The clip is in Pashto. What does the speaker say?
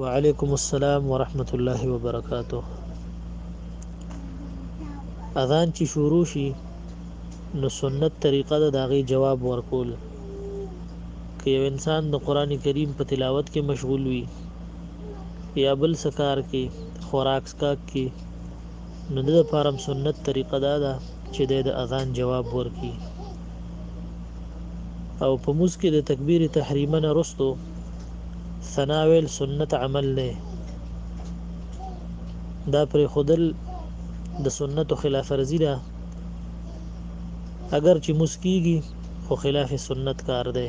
وعلیکم السلام ورحمت الله وبرکاته اذان چې شروع شي نو سنت طریقه ده داغي جواب ورکول که یو انسان د قران کریم په تلاوت کې مشغول وي یا بل سکار کې خوراک سکاک کې نو دده پاره هم سنت طریقه دا ده چې دی د اذان جواب ورکړي او په موس کې د تکبیر تحریمه نه رستو ثنا ویل سنت عمل نه دا پر خودل د سنت خلاف ورزي ده اگر چې مسکیږي خو خلاف سنت کار دی